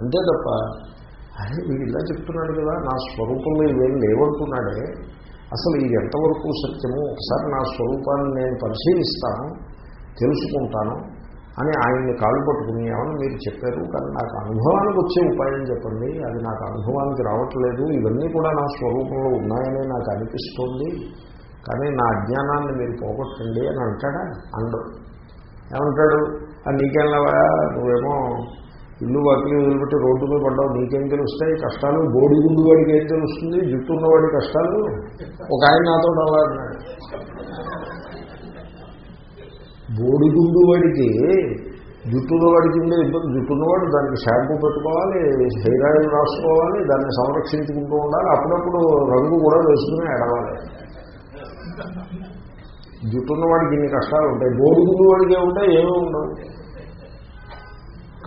అంతే తప్ప అరే వీడు ఇలా చెప్తున్నాడు కదా నా స్వరూపంలో ఇవేం లేవంటున్నాడే అసలు ఇది ఎంతవరకు సత్యము? ఒకసారి నా స్వరూపాన్ని నేను పరిశీలిస్తాను తెలుసుకుంటాను అని ఆయన్ని కాలు పట్టుకుని ఏమని మీరు చెప్పారు? కానీ నాకు అనుభవానికి వచ్చే ఉపాయం చెప్పండి. అది నాకు అనుభవానికి రావట్లేదు. ఇవన్నీ కూడా నా స్వరూపంలో ఉన్నాయని నాకు అనిపిస్తోంది. కానీ నా అజ్ఞానాన్ని మీరు పోగొట్టండి అని అంటాడా? అండడు ఏమంటాడు? నీకెళ్ళవా నువ్వేమో ఇల్లు వాటిని వదిలిపెట్టి రోడ్డు మీద పడ్డావు నీకేం తెలుస్తాయి? కష్టాలు? బోడి గుండు వాడికి ఏం తెలుస్తుంది? జుట్టు ఉన్నవాడి కష్టాలు? ఒక ఆయన నాతో అలా అన్నాడు. బోడిగుండు వాడికి జుట్టున్న వాడికి ఉండే ఇబ్బంది. జుట్టున్నవాడు దానికి షాంపూ పెట్టుకోవాలి హెయిర్ ఆయిల్ రాసుకోవాలి దాన్ని సంరక్షించుకుంటూ ఉండాలి. అప్పుడప్పుడు రంగు కూడా వేసుకుని ఎడవాలి జుట్టున్న వాడికి ఇన్ని కష్టాలు ఉంటాయి. బోడిగుండు వాడికి ఏముంటాయి? ఏమీ ఉండవు.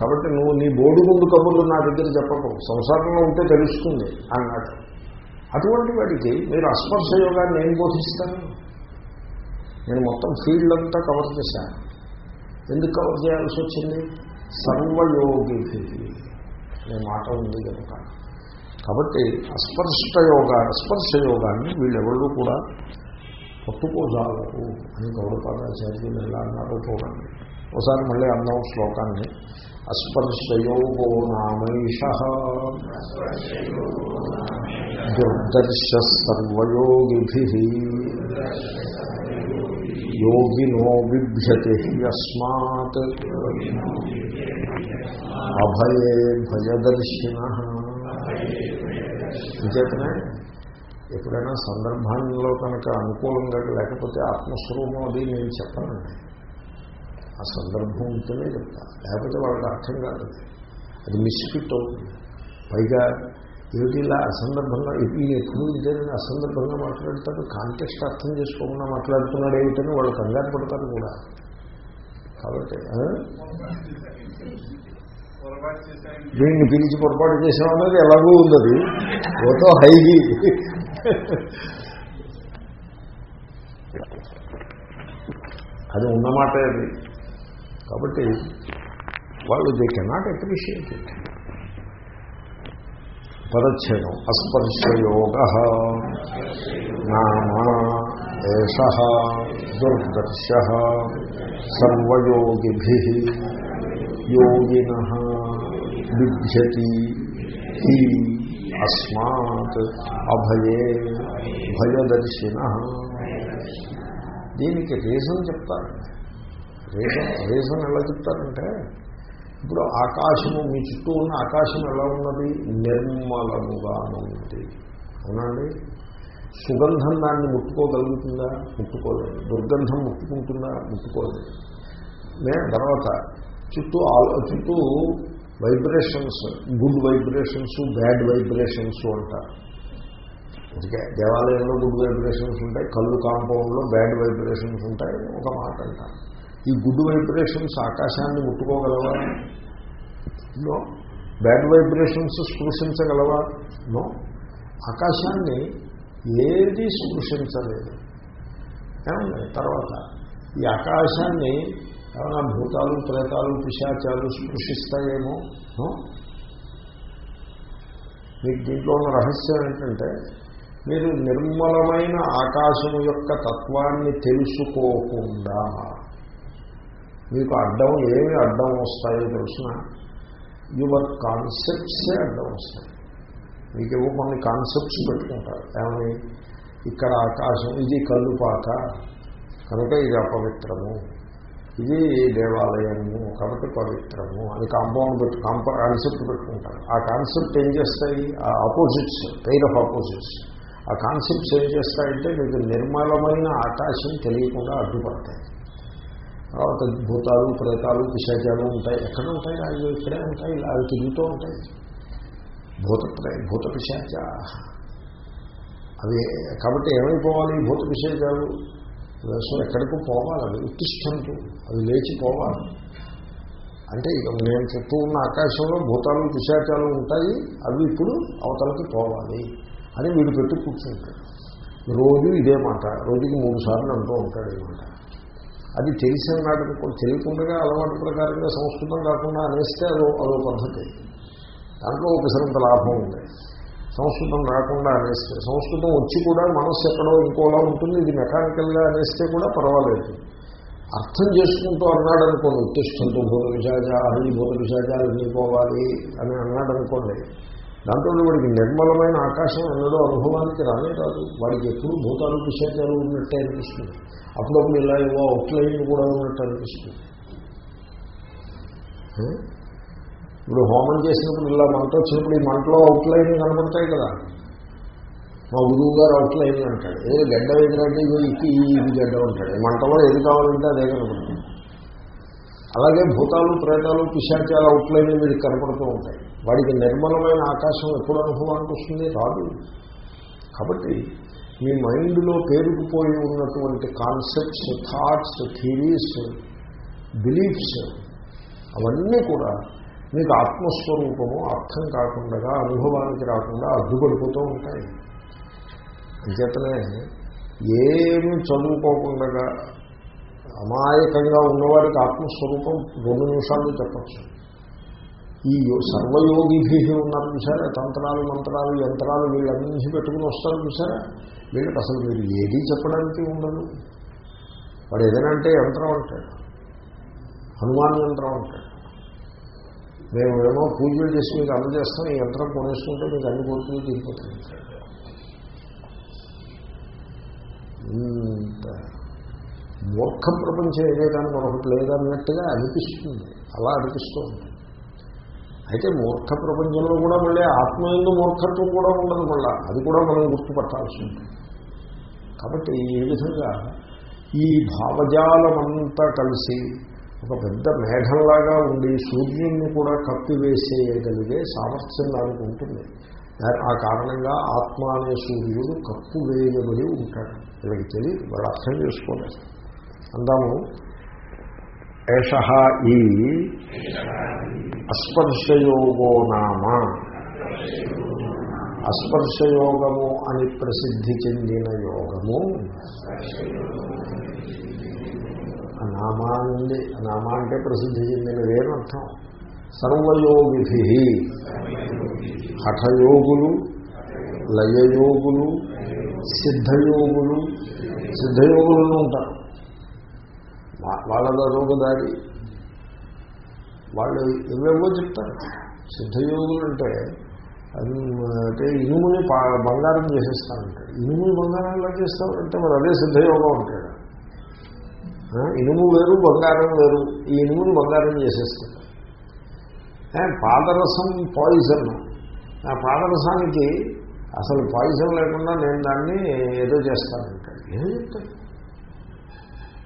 కాబట్టి నువ్వు నీ బోర్డు ముందు కబుర్లు నా దగ్గర చెప్పకు. సంసారంలో ఉంటే తెలుస్తుంది అన్నాడు. అటువంటి వాడికి మీరు అస్పర్శ యోగాన్ని ఏం బోధిస్తాను నేను మొత్తం ఫీల్డ్ అంతా కవర్ చేశాను. ఎందుకు కవర్ చేయాల్సి వచ్చింది? సర్వయోగి అనే మాట ఉంది కనుక. కాబట్టి అస్పర్శ యోగ అస్పర్శ యోగాన్ని వీళ్ళెవరూ కూడా పట్టుకోజాలరు అని గౌరవపాదాచార్యులు ఎలా అన్నారో చూడండి. ఒకసారి మళ్ళీ అన్నాం శ్లోకాన్ని. అస్పర్శయోగో నామైష దుర్దర్శ యోగినో బిభ్యతి యస్మాత్ అభయే భయదర్శిన ఇంచేతనే ఎప్పుడైనా సందర్భాల్లో కనుక అనుకూలంగా లేకపోతే ఆత్మస్వరూపం అది నేను చెప్పనండి. ఆ సందర్భం ఉంటేనే చెప్తా. లేకపోతే వాళ్ళకి అర్థం కాదు. అది మిస్ఫిట్ అవుతుంది. పైగా ఏమిటి ఇలా అసందర్భంగా ఈ ఎప్పుడు ఇదేనని అసందర్భంగా మాట్లాడతాడు కాంటెక్స్ట్ అర్థం చేసుకోకుండా మాట్లాడుతున్నాడు ఏమిటని వాళ్ళు కంగారు పడతారు కూడా. కాబట్టి దీన్ని పిలిచి పొరపాటు చేసాం అనేది ఎలాగూ ఉన్నది అది ఓతో అది ఉన్నమాట అది. కాబట్టి వాళ్ళు దే కెనాట్ అప్రిషియేట్ ఇట్ పదచ్ఛేదం అస్పర్శయోగ నామా ఏష దుర్దర్శ సర్వయోగిభి యోగిన బిభ్యతి హి అస్మాత్ అభయే భయదర్శిన. దీనికి రీజన్ చెప్తారు. రీజన్ రీజన్ ఎలా చెప్తారంటే ఇప్పుడు ఆకాశము మీ చుట్టూ ఉన్న ఆకాశం ఎలా ఉన్నది? నిర్మలముగా ఉన్నది. అవునండి సుగంధం దాన్ని ముట్టుకోగలుగుతుందా? ముట్టుకోలేదు. దుర్గంధం ముట్టుకుంటుందా? ముట్టుకోలేదు. తర్వాత చుట్టూ ఆలో చుట్టూ vibrations good vibrations bad vibrations అంటారు అందుకే దేవాలయంలో గుడ్ వైబ్రేషన్స్ ఉంటాయి కళ్ళు కాంపౌండ్లో బ్యాడ్ వైబ్రేషన్స్ ఉంటాయి ఒక మాట అంటారు. ఈ గుడ్ వైబ్రేషన్స్ ఆకాశాన్ని ముట్టుకోగలవా? నో. బ్యాడ్ వైబ్రేషన్స్ స్పృశించగలవా? నో. ఆకాశాన్ని ఏది స్పృశించలేదు. ఏమండి? తర్వాత ఈ ఆకాశాన్ని ఏమైనా భూతాలు ప్రేతాలు పిశాచాలు స్పృశిస్తాయేమో? మీకు దీంట్లో ఉన్న రహస్యం ఏంటంటే మీరు నిర్మలమైన ఆకాశం యొక్క తత్వాన్ని తెలుసుకోకుండా మీకు అడ్డం ఏమి అడ్డం వస్తాయో తెలిసిన యువర్ కాన్సెప్ట్సే అడ్డం వస్తాయి. మీకేవో కొన్ని కాన్సెప్ట్స్ పెట్టుకుంటారు. ఏమని? ఇక్కడ ఆకాశం ఇది కల్లుపాక కనుక ఇది అపవిత్రము. ఇది దేవాలయము కాబట్టి పవిత్రము. అని కాంపౌండ్ పెట్టు కాంపౌ కాన్సెప్ట్ పెట్టుకుంటారు. ఆ కాన్సెప్ట్ ఏం చేస్తాయి? ఆ ఆపోజిట్స్ పెయిర్ ఆఫ్ ఆపోజిట్స్ ఆ కాన్సెప్ట్స్ ఏం చేస్తాయంటే మీకు నిర్మలమైన ఆకాశం తెలియకుండా అడ్డుపడతాయి. తర్వాత భూతాలు ప్రేతాలు పిశాచాలు ఉంటాయి. ఎక్కడ ఉంటాయి? అవి ఇక్కడే ఉంటాయి. అవి తిరుగుతూ ఉంటాయి. భూత ప్రే భూత పిశాచ అవి కాబట్టి ఏమైపోవాలి? భూత పిశాచాలు సో ఎక్కడికో పోవాలి అవి. ఉత్తిష్టంతు అవి లేచిపోవాలి అంటే ఇక నేను చుట్టూ ఉన్న ఆకాశంలో భూతాలు పిశాచాలు ఉంటాయి. అవి ఇప్పుడు అవతలకి పోవాలి అని వీడు పెట్టి కూర్చుంటాడు రోజు ఇదే మాట. రోజుకి మూడు సార్లు అంటూ ఉంటాడు ఈ మాట. అది తెలిసిన నాటికి తెలియకుండా అలవాటు ప్రకారంగా సంస్కృతం కాకుండా అనేస్తే అదో అదో పద్ధతి. దాంట్లో ఒకసారంత లాభం ఉంది. సంస్కృతం రాకుండా అనేస్తే సంస్కృతం వచ్చి కూడా మనస్సు ఎక్కడో ఇంకోలా ఉంటుంది ఇది మెకానికల్గా అనేస్తే కూడా పర్వాలేదు. అర్థం చేసుకుంటూ అన్నాడు అనుకోండి ఉత్తిష్టంతో భూత విశాజ అన్ని భూత విశాజాలు అని అన్నాడు అనుకోండి దాంట్లో వాడికి నిర్మలమైన ఆకాశం ఎన్నడో అనుభవానికి రానే రాదు. వాడికి ఎప్పుడు భూతాలు విశాచాలు ఉన్నట్టే అనిపిస్తుంది. అప్పుడప్పుడు ఇలా ఏవో అవుట్లైన్ కూడా ఉన్నట్టు అనిపిస్తుంది. ఇప్పుడు హోమం చేసినప్పుడు ఇలా మంట వచ్చినప్పుడు ఈ మంటలో అవుట్లైన్ కనబడతాయి కదా. మా గురువు గారు అవుట్లైన్ అంటాడు. ఏదో గడ్డ ఏంటంటే ఇది ఇది గడ్డ ఉంటాడు ఈ మంటలో ఏది కావాలంటే అదే కనబడుతుంది. అలాగే భూతాలు ప్రేతాలు పిశాచాలు అవుట్లైన్ వీడికి కనపడుతూ ఉంటాయి. వాడికి నిర్మలమైన ఆకాశం ఎప్పుడు అనుభవానికి వస్తుంది? రాదు. కాబట్టి మీ మైండ్లో పేరుకుపోయి ఉన్నటువంటి కాన్సెప్ట్స్ థాట్స్ థీరీస్ బిలీఫ్స్ అవన్నీ కూడా మీకు ఆత్మస్వరూపము అర్థం కాకుండా అనుభవానికి రాకుండా అడ్డుపడిపోతూ ఉంటాయి. అంచేతనే ఏమి చదువుకోకుండా అమాయకంగా ఉన్నవాడికి ఆత్మస్వరూపం రెండు నిమిషాలు చెప్పచ్చు. ఈ సర్వయోగిభి ఉన్నారు చూసారా తంత్రాలు మంత్రాలు యంత్రాలు వీళ్ళన్నీ పెట్టుకుని వస్తారు చూసారా వీళ్ళకి అసలు మీరు ఏది చెప్పడానికి ఉండదు. వాడు ఏదైనా అంటే యంత్రం అంటాడు. హనుమాన్ యంత్రం అంటాడు. మేము ఏమో పూజలు చేసి మీకు అందజేస్తాం ఈ యంత్రం కొనేసుకుంటే మీకు అన్ని కోరుకులు తీరిపోతుంది ఇంత మూర్ఖ ప్రపంచం ఏదే కానీ మరొకటి లేదన్నట్టుగా అనిపిస్తుంది. అలా అనిపిస్తూ ఉంటుంది. అయితే మూర్ఖ ప్రపంచంలో కూడా మళ్ళీ ఆత్మ ఎందు మూర్ఖత్వం కూడా ఉండదు మళ్ళా. అది కూడా మనం గుర్తుపట్టాల్సి ఉంటుంది కాబట్టి ఈ విధంగా ఈ భావజాలమంతా కలిసి ఒక పెద్ద మేఘంలాగా ఉండి సూర్యుడిని కూడా కప్పివేసేయగలిగే సామర్థ్యం దానికి ఉంటుంది. ఆ కారణంగా ఆత్మ అనే సూర్యుడు కప్పు వేయబడి ఉంటాడు. వీళ్ళకి తెలియదు. వాళ్ళు అర్థం చేసుకోలేదు. అందాము ఏష ఈ అస్పర్శయోగో నామ. అస్పర్శయోగము అని ప్రసిద్ధి చెందిన యోగము. నామా నుండి నామా అంటే ప్రసిద్ధి చెందినది అని సర్వయోగిభి. హఠయోగులు లయయోగులు సిద్ధయోగులు. సిద్ధయోగులను ఉంటారు. వాళ్ళ రోగదారి వాళ్ళు ఏవేవో చెప్తారు. సిద్ధయోగులు అంటే అది అంటే ఇనుముని పా- బంగారం చేసేస్తానంటాడు ఇనుముని బంగారం ఎలా చేస్తామంటే అంటే మరి అదే సిద్ధయోగం అంటాడు. ఇనుము వేరు బంగారం వేరు ఈ ఇనుముని బంగారం చేసేస్తాడు పాదరసం పాయిజన్. ఆ పాదరసానికి అసలు పాయిజన్ లేకుండా నేను దాన్ని ఏదో చేస్తానంటాడు. ఏం చెప్తాడు?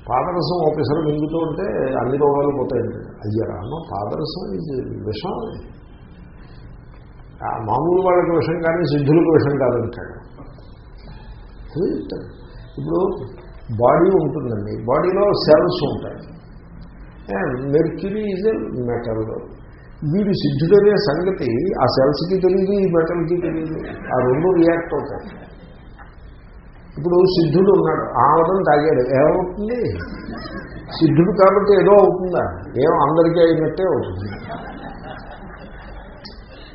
పాదరసం ఒకసారి మింగుతూ ఉంటే అన్ని రోగాలు పోతాయండి అయ్యరామ పాదరసం ఇది విషం మామూలు వాళ్ళకి విషం కానీ సిద్ధులకు విషం కాదంటాడు. ఇప్పుడు బాడీ ఉంటుందండి. బాడీలో సెల్స్ ఉంటాయి. మెర్క్యూరీ ఈజ్ మెటల్ వీడు సిద్ధుడనే సంగతి ఆ సెల్స్కి తెలియదు ఈ మెటల్కి తెలియదు ఆ రెండు రియాక్ట్ అవుతాయి. ఇప్పుడు సిద్ధుడు ఉన్నాడు. ఆమదం తాగాడు. ఏమవుతుంది? సిద్ధుడు కాబట్టి ఏదో అవుతుందా? ఏం అందరికీ అయినట్టే అవుతుంది.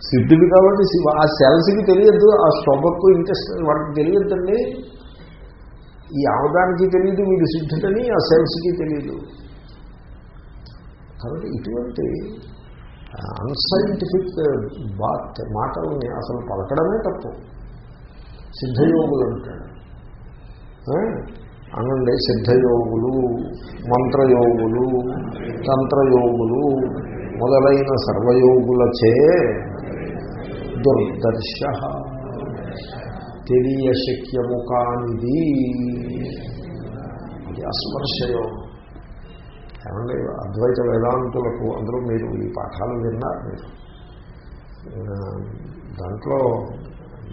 సిద్ధుడు కాబట్టి శివ- ఆ సెల్స్కి తెలియద్దు ఆ స్టొమక్ ఇంట్రెస్ట్ వాటికి తెలియద్దండి. ఈ ఆమదానికి తెలియదు వీడు సిద్ధుడని ఆ సెల్స్కి తెలియదు. కాబట్టి ఇటువంటి అన్సైంటిఫిక్ బాత్ మాటల్ని అసలు పలకడమే తప్పు. సిద్ధయోగులు అంటాడు. అనండి సిద్ధయోగులు మంత్రయోగులు తంత్రయోగులు మొదలైన సర్వయోగులచే దుర్దర్శ. తెలియశక్యము కానిది. అస్పర్శయోగం ఏమండి అద్వైత వేదాంతులకు అందరూ మీరు ఈ పాఠాలు విన్నారు మీరు. దాంట్లో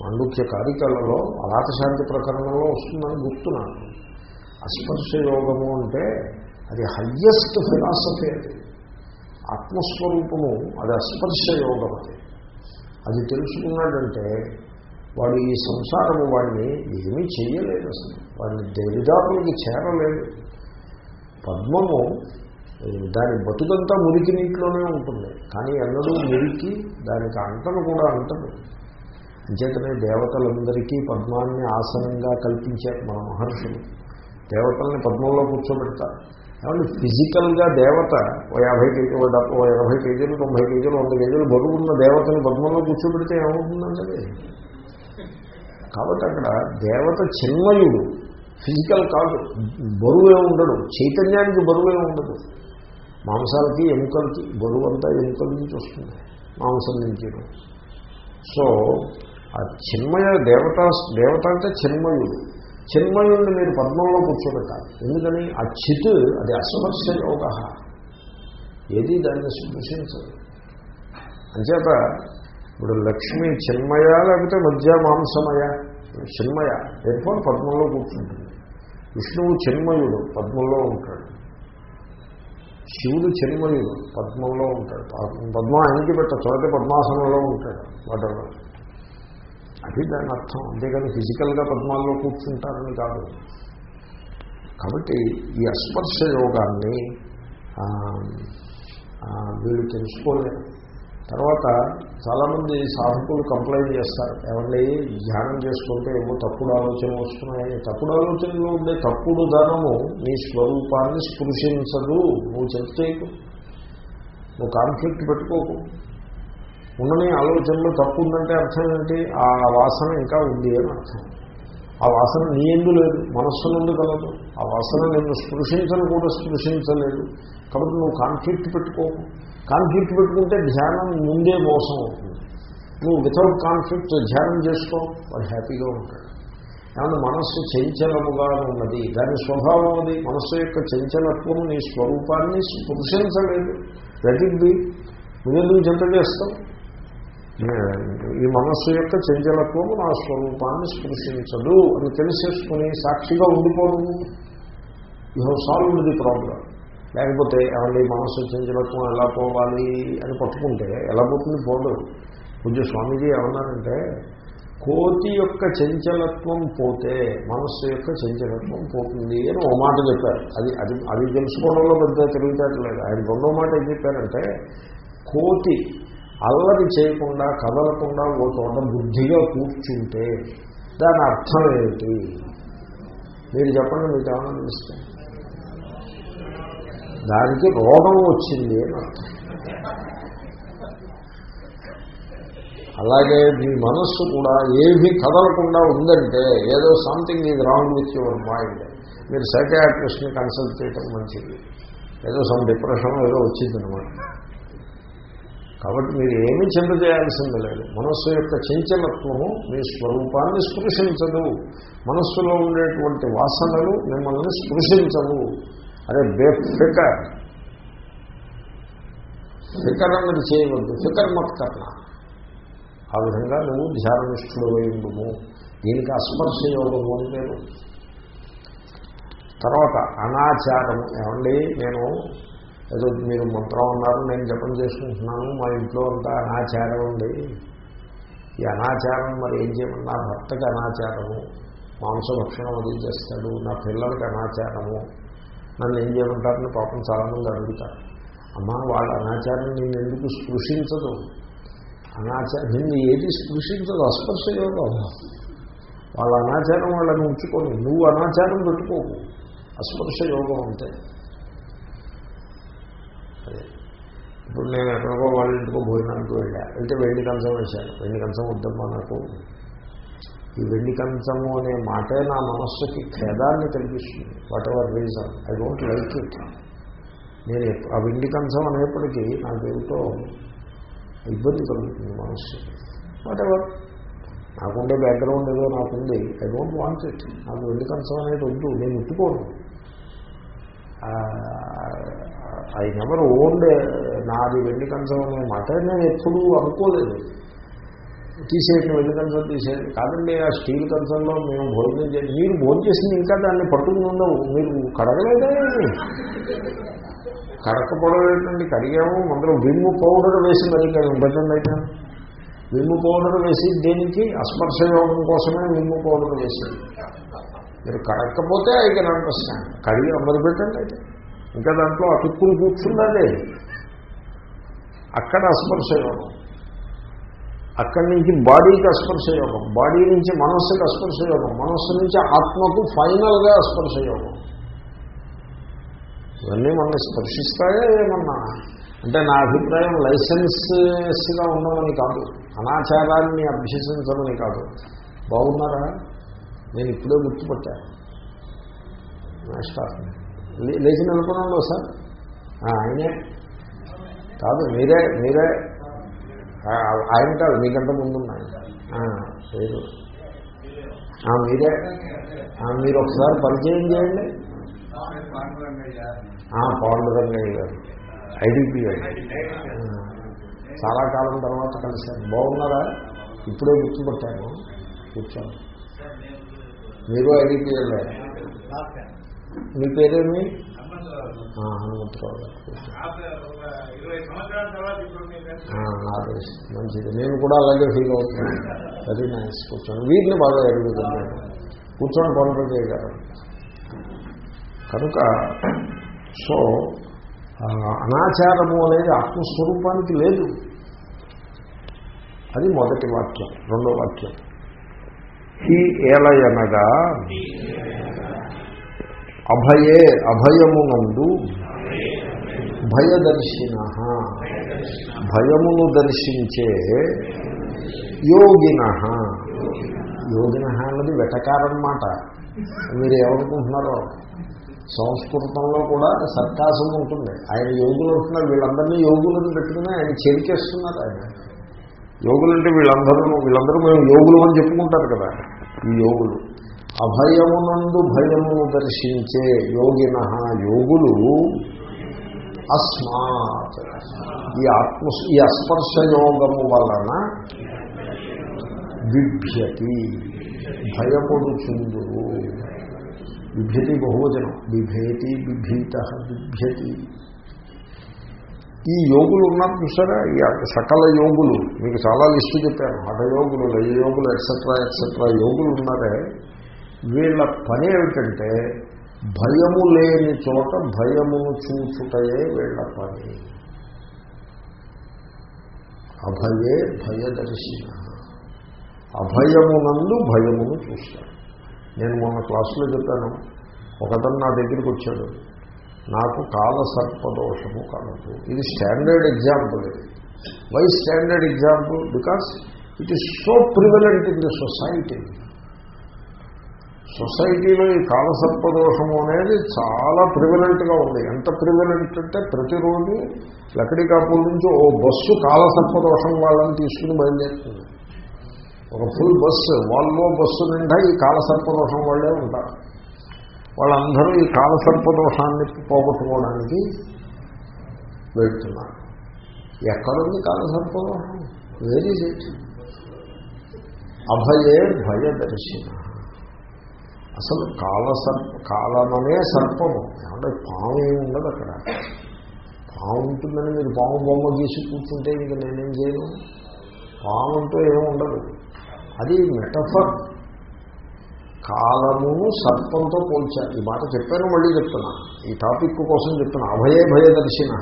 మాండుక్య కారికలలో అలాకశాంతి ప్రకరణంలో వస్తుందని గుర్తున్నాను. అస్పర్శ యోగము అంటే అది హయ్యెస్ట్ ఫిలాసఫీ అది. ఆత్మస్వరూపము అది అస్పర్శ యోగం అది. అది తెలుసుకున్నాడంటే వాడు ఈ సంసారము వాడిని ఏమీ చేయలేదు అసలు. వాడిని దేవిదాపులకి చేరలేదు. పద్మము దాని బతుకంతా మురికి నీటిలోనే ఉంటుంది. కానీ ఎన్నడూ మురికి దానికి అంటను కూడా అంటదు అంచేతనే దేవతలందరికీ పద్మాన్ని ఆసనంగా కల్పించారు మన మహర్షులు. దేవతల్ని పద్మంలో కూర్చోబెడతారు. కాబట్టి ఫిజికల్గా దేవత ఓ యాభై కేజీలు ఓ డెబ్బై ఓ ఎనభై కేజీలు తొంభై కేజీలు వంద కేజీలు బరువు ఉన్న దేవతని పద్మంలో కూర్చోబెడితే ఏమవుతుందండి? అది? కాబట్టి అక్కడ దేవత చిన్మయుడు ఫిజికల్ కాదు బరువే ఉండడు చైతన్యానికి బరువే ఉండదు. మాంసాలకి ఎముకలకి బరువు అంతా ఎముకల నుంచి వస్తుంది మాంసం నుంచి. సో ఆ చిన్మయ దేవత దేవత అంటే చిన్మయుడు. చిన్మయుడిని మీరు పద్మంలో కూర్చోబెట్టాలి. ఎందుకని? ఆ చిత్ అది అస్పర్శ యోగ ఏది దాన్ని స్పృశించదు. అంచేత ఇప్పుడు లక్ష్మి చిన్మయ లేకపోతే మధ్య మాంసమయ చిన్మయ ఎర్ఫోన్ పద్మంలో కూర్చుంటుంది. విష్ణువు చిన్మయుడు పద్మంలో ఉంటాడు. శివుడు చిన్మయుడు పద్మంలో ఉంటాడు. పద్మం ఆయనకి పెట్టచ్చు అయితే పద్మాసనంలో ఉంటాడు. వాటెవర్? అది దాని అర్థం. అంతేగాని ఫిజికల్గా పద్మాల్లో కూర్చుంటారని కాదు. కాబట్టి ఈ అస్పర్శ యోగాన్ని వీళ్ళు తెలుసుకోలేరు. తర్వాత చాలామంది సాధకులు కంప్లైంట్ చేస్తారు. ఏమండి ధ్యానం చేసుకుంటే ఏమో తప్పుడు ఆలోచనలు వస్తున్నాయి తప్పుడు ఆలోచనలో ఉండే తప్పుడు ధనము నీ స్వరూపాన్ని స్పృశించదు. నువ్వు చెప్తే చేయకు నువ్వు కాన్ఫ్లిక్ట్ పెట్టుకోకు. ఉండని ఆలోచనలో తప్పు ఉందంటే అర్థం ఏంటి? ఆ వాసన ఇంకా ఉంది అని అర్థం. ఆ వాసన నీ ఎందు లేదు మనస్సు నుండి కలదు. ఆ వాసన నిన్ను స్పృశించను కూడా స్పృశించలేదు. కాబట్టి నువ్వు కాన్ఫ్లిక్ట్ పెట్టుకోకు కాన్ఫ్లిక్ట్ పెట్టుకుంటే ధ్యానం ముందే మోసం అవుతుంది. నువ్వు వితౌట్ కాన్ఫ్లిక్ట్ ధ్యానం చేసుకో వాడు హ్యాపీగా ఉంటాడు. కానీ మనస్సు చంచలముగా ఉన్నది దాని స్వభావం అది. మనస్సు యొక్క చంచలత్వం నీ స్వరూపాన్ని స్పృశించలేదు. లెట్ ఇట్ బి నువ్వెందుకు చింత చేస్తావు ఈ మనస్సు యొక్క చంచలత్వము నా స్వరూపాన్ని స్పృశించదు. అని తెలిసేసుకుని సాక్షిగా ఉండిపోను you have solved the problem లేకపోతే ఏమండి మనస్సు చంచలత్వం ఎలా పోవాలి అని పట్టుకుంటే ఎలా పోతుంది? పోదు. కొంచెం స్వామీజీ ఏమన్నారంటే కోతి యొక్క చంచలత్వం పోతే మనస్సు యొక్క చంచలత్వం పోతుంది అని ఓ మాట చెప్పారు. అది అది అది తెలుసుకోవడంలో పెద్ద తెలివితేటలేదు. ఆయన రెండో మాట ఏం చెప్పారంటే కోతి అల్లరి చేయకుండా కదలకుండా ఓ చోట బుద్ధిగా కూర్చుంటే దాని అర్థం ఏమిటి మీరు చెప్పండి మీకు ఏమైనా దానికి రోగం వచ్చింది అని అర్థం. అలాగే మీ మనస్సు కూడా ఏమీ కదలకుండా ఉందంటే ఏదో something is wrong with your mind మీరు సైకాట్రిస్ట్ని కన్సల్ట్ చేయటం మంచిది. ఏదో సమ్ డిప్రెషన్ ఏదో వచ్చిందనమాట. కాబట్టి మీరు ఏమీ చింత చేయాల్సింది లేదు. మనస్సు యొక్క చంచలత్వము మీ స్వరూపాన్ని స్పృశించదు. మనస్సులో ఉండేటువంటి వాసనలు మిమ్మల్ని స్పృశించవు అదే బే ఫికర్. అన్నది చేయవద్దు. ఫికర్ మత్కర్ణ ఆ విధంగా నువ్వు ధ్యాననిష్ఠుడు ఉండుము దీనికి అస్పర్శ యోగము అని పేరు. తర్వాత అనాచారము ఏమండి? నేను ఏదో మీరు మంత్రం ఉన్నారు నేను జపం చేసుకుంటున్నాను మా ఇంట్లో అంతా అనాచారం ఉంది. ఈ అనాచారం మరి ఏం చేయమని? నా భర్తకి అనాచారము మాంసభక్షణం అది చేస్తాడు నా పిల్లలకి అనాచారము. నన్ను ఏం చేయమంటారని పాపం చాలామంది అడుగుతారు. అమ్మ వాళ్ళ అనాచారం నేను ఎందుకు స్పృశించదు? అనాచారం నిన్ను ఏది స్పృశించదు? అస్పర్శ యోగం. వాళ్ళ అనాచారం వాళ్ళని ఉంచుకొని నువ్వు అనాచారం పెట్టుకోకు. అస్పర్శ యోగం అంతే అదే ఇప్పుడు నేను ఎక్కడికో వాళ్ళ ఇంటికో భోజనానికి వెళ్ళా. వెళ్తే వెండి కంచం వేశాను వెండి కంచం వద్దమ్మా నాకు. ఈ వెండి కంచము అనే మాటే నా మనస్సుకి ఖేదాన్ని కలిగిస్తుంది. Whatever reason I don't like it నేను ఆ వెండి కంచం అనేప్పటికీ నాకేమిటో ఇబ్బంది కలుగుతుంది మనస్సు. వాట్ ఎవర్ నాకుండే బ్యాక్గ్రౌండ్ ఏదో నాకుంది. ఐ డోంట్ వాంట్ ఇట్ నాకు వెండి కంచం అనేది వద్దు. నేను ముట్టుకోను ఐ నెవర్ ఓన్డ్ నాది వెండి కంచం అనే మాట నేను ఎప్పుడూ అనుకోలేదు. తీసేయండి వెండి కంచం తీసేయండి కాదండి ఆ స్టీల్ కంచంలో మేము భోజనం చేసి మీరు భోజనం చేసింది ఇంకా దాన్ని పట్టుకుని ఉండవు. మీరు కడగలేదే కడకపోవడం ఏంటండి? కడిగాము అందులో విమ్ము పౌడర్ వేసి మరి ఇబ్బంది అయితే విమ్ము పౌడర్ వేసి దేనికి? అస్పర్శ యోగం కోసమే విమ్ము పౌడర్ వేసింది మీరు కడకపోతే ఐ కెన్ అండర్స్టాండ్. కడిగి అమ్మది పెట్టండి. అయితే ఇంకా దాంట్లో అతుక్కుని కూర్చున్నదే అక్కడ అస్పర్శ యోగం అక్కడి నుంచి బాడీకి అస్పర్శ యోగం బాడీ నుంచి మనస్సుకి అస్పర్శ యోగం మనస్సు నుంచి ఆత్మకు ఫైనల్గా అస్పర్శ యోగం ఇవన్నీ మనల్ని స్పర్శిస్తాయా ఏమన్నా? అంటే నా అభిప్రాయం లైసెన్స్గా ఉండమని కాదు. అనాచారాన్ని అభ్యసించమని కాదు. బాగున్నారా? నేను ఇప్పుడే గుర్తుపట్టాను స్టాఫ్. లేచి నిలుపున్నాడు సార్? ఆయనే. కాదు మీరే మీరే. ఆయన కాదు మీకంటే ముందున్నాయి. లేదు. మీరే. మీరు ఒకసారి పరిచయం చేయండి. ఆ, పాండురంగయ్య గారు. ఐడిపి చాలా కాలం తర్వాత కలిశాను బాగున్నారా? ఇప్పుడే గుర్తుపట్టాను. కూర్చోను మీరు ఐడిపి మీ పేరేమి? అదే మంచిది. నేను కూడా అలాగే ఫీల్ అవుతున్నాను. వెరీ నైస్ కూర్చోండి వీటిని బాగా అడుగుతున్నాను కూర్చొని పనులు గారు కనుక సో అనాచారము అనేది ఆత్మస్వరూపానికి లేదు. అది మొదటి వాక్యం. రెండో వాక్యం. హీ ఏలయనగా అభయే అభయమునందు భయదర్శిన. భయమును దర్శించే యోగిన. యోగిన అన్నది వెటకారన్నమాట మీరు ఏమనుకుంటున్నారో సంస్కృతంలో కూడా సర్కాసం ఉంటుంది. ఆయన యోగులు ఉంటున్నారు. వీళ్ళందరినీ యోగులను పెట్టుకుని ఆయన చెరికేస్తున్నారు ఆయన. యోగులు అంటే వీళ్ళందరూ వీళ్ళందరూ మేము యోగులు అని చెప్పుకుంటారు కదా. ఈ యోగులు. అభయమునందు భయమును దర్శించే యోగిన యోగులు అస్మాత్. ఈ ఆత్మ ఈ అస్పర్శ యోగము వలన బిభ్యతి భయపడుచుందురు. బిభ్యతి బహువచనం. బిభేతి బిభీత బిభ్యతి ఈ యోగులు ఉన్నారు చూసారా? ఈ సకల యోగులు. మీకు చాలా లిస్టు చెప్పాను. హఠయోగులు లయయోగులు ఎట్సెట్రా ఎట్సెట్రా యోగులు ఉన్నారే. వీళ్ళ పని ఏమిటంటే భయము లేని చోట భయమును చూచుటయే వీళ్ళ పని. అభయే భయదర్శిన. అభయమునందు భయమును చూస్తాడు నేను మొన్న క్లాసులో చెప్పాను ఒకతను నా దగ్గరికి వచ్చాడు నాకు కాల సర్పదోషము కలదు. ఇది స్టాండర్డ్ ఎగ్జాంపుల్ ఇది. Why standard example because it is so prevalent in the society సొసైటీలో ఈ కాలసర్పదోషము అనేది చాలా ప్రివలెంట్గా ఉంది. ఎంత ప్రివలెంట్ అంటే ప్రతిరోజు లకడికాపూర్ నుంచి ఓ బస్సు కాలసర్పదోషం వాళ్ళని తీసుకుని బయలుదేరుతుంది. ఒక ఫుల్ బస్సు వాల్వో బస్సు నిండా ఈ కాలసర్పదోషం వాళ్ళే ఉంటారు. వాళ్ళందరూ ఈ కాలసర్పదోషాన్ని పోగొట్టుకోవడానికి వెళ్తున్నారు. ఎక్కడుంది కాలసర్పదోషం వెరీ ఇట్ అభయే భయదర్శిన. అసలు కాల సర్ప కాలమనే సర్పము. ఏమంటే పాము ఏమి ఉండదు అక్కడ. పాము ఉంటుందని మీరు పాము బొమ్మ గీసి కూర్చుంటే ఇంక నేనేం చేయను? పాము అంటూ ఏమి ఉండదు. అది మెటఫర్. కాలమును సర్పంతో పోల్చారు ఈ మాట చెప్పాను మళ్ళీ చెప్తున్నా. ఈ టాపిక్ కోసం చెప్తున్నా. అభయే భయదర్శిన.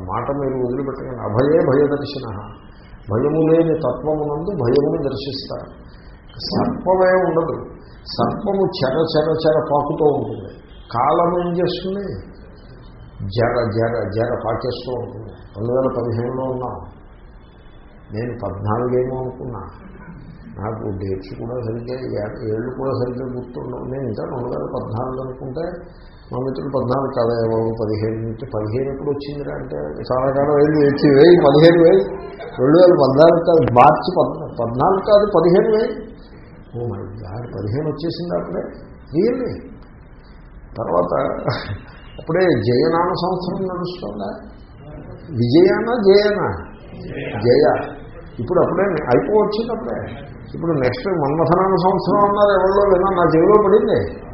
ఆ మాట మీరు వదిలిపెట్టకండి. అభయే భయదర్శిన. భయము లేని తత్వమునందు భయమును దర్శిస్తారు. సర్పమే ఉండదు. సర్పము చెర చెర చెర పాకుతూ ఉంటుంది. కాలం ఏం చేస్తుంది? జర జర జర పాకేస్తూ ఉంటుంది. రెండు వేల పదిహేనులో ఉన్నాం. నేను పద్నాలుగేమో అనుకున్నా. నాకు డేట్స్ కూడా సరిగ్గా ఏళ్ళు కూడా సరిగ్గా గుర్తుండవు. నేను ఇంకా రెండు వేల పద్నాలుగు అనుకుంటే మా మిత్రులు పద్నాలుగు కదా బాబు పదిహేను నుంచి పదిహేను ఎప్పుడు వచ్చిందిరా అంటే చాలా కాలం అయింది వచ్చి వేయి పదిహేను వేయి రెండు వేల పద్నాలుగు కాదు మార్చి పద్నాలుగు కాదు పదిహేను వేయి గాడ్ పదిహేను వచ్చేసింది అప్పుడే. రియల్లీ తర్వాత అప్పుడే జయనామ సంవత్సరం నడుస్తుందా? విజయానా జయనా? జయ. ఇప్పుడు అప్పుడే అయిపోవచ్చింది అప్పుడే. ఇప్పుడు నెక్స్ట్ మన్మథనామ సంవత్సరం అన్నారు ఎవరిలో విన్నా నా చెవిలో పడింది.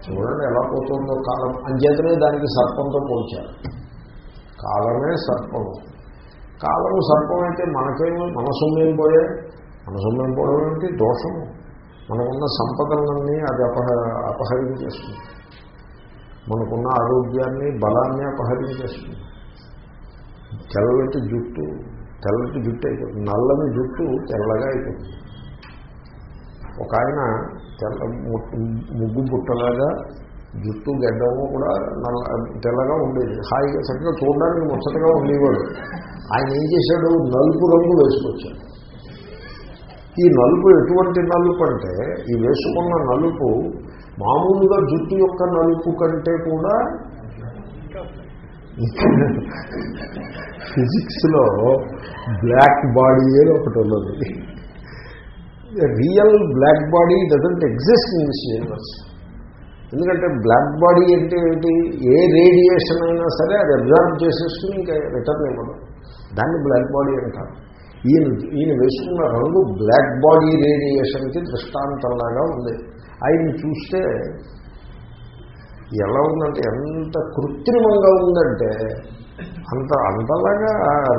చూడండి ఎలా పోతుందో కాలం. అంచేతనే దానికి సర్పంతో పోల్చారు. కాలమే సర్పం. కాలము సర్పం అయితే మనకేమో? మన సొమ్మేం పోయే? మన సొమ్మేం పోవడం ఏంటి దోషము. మనకున్న సంపదలన్నీ అది అపహ అపహరించేస్తుంది. మనకున్న ఆరోగ్యాన్ని బలాన్ని అపహరించేస్తుంది. తెల్లటి జుట్టు తెల్లటి జుట్టు అయిపోతుంది. నల్లని జుట్టు తెల్లగా అయిపోతుంది. ఒక ఆయన తెల్ల ముగ్గు బుట్టలాగా జుట్టు గడ్డము కూడా నల్ల తెల్లగా ఉండేది. హాయిగా చక్కగా చూడడానికి ముచ్చటగా ఉండేవాడు. ఆయన ఏం చేశాడు? నలుపు రంగు వేసుకొచ్చాడు. ఈ నలుపు ఎటువంటి నలుపు అంటే ఈ వేసుకున్న నలుపు మామూలుగా జుట్టు యొక్క నలుపు కంటే కూడా ఫిజిక్స్లో బ్లాక్ బాడీ అని ఒకటి ఉన్నది. Real black body doesn't exist in this universe ఎందుకంటే బ్లాక్ బాడీ అంటే ఏంటి? ఏ రేడియేషన్ అయినా సరే అది అబ్జర్వ్ చేసేసుకుని ఇంకా రిటర్న్ ఇవ్వడం దాన్ని బ్లాక్ బాడీ అంటారు. ఈయన ఈయన వేసుకున్న రంగు బ్లాక్ బాడీ రేడియేషన్కి దృష్టాంతంలాగా ఉంది. ఆయన చూస్తే ఎలా ఉందంటే ఎంత కృత్రిమంగా ఉందంటే అంత అంతలాగా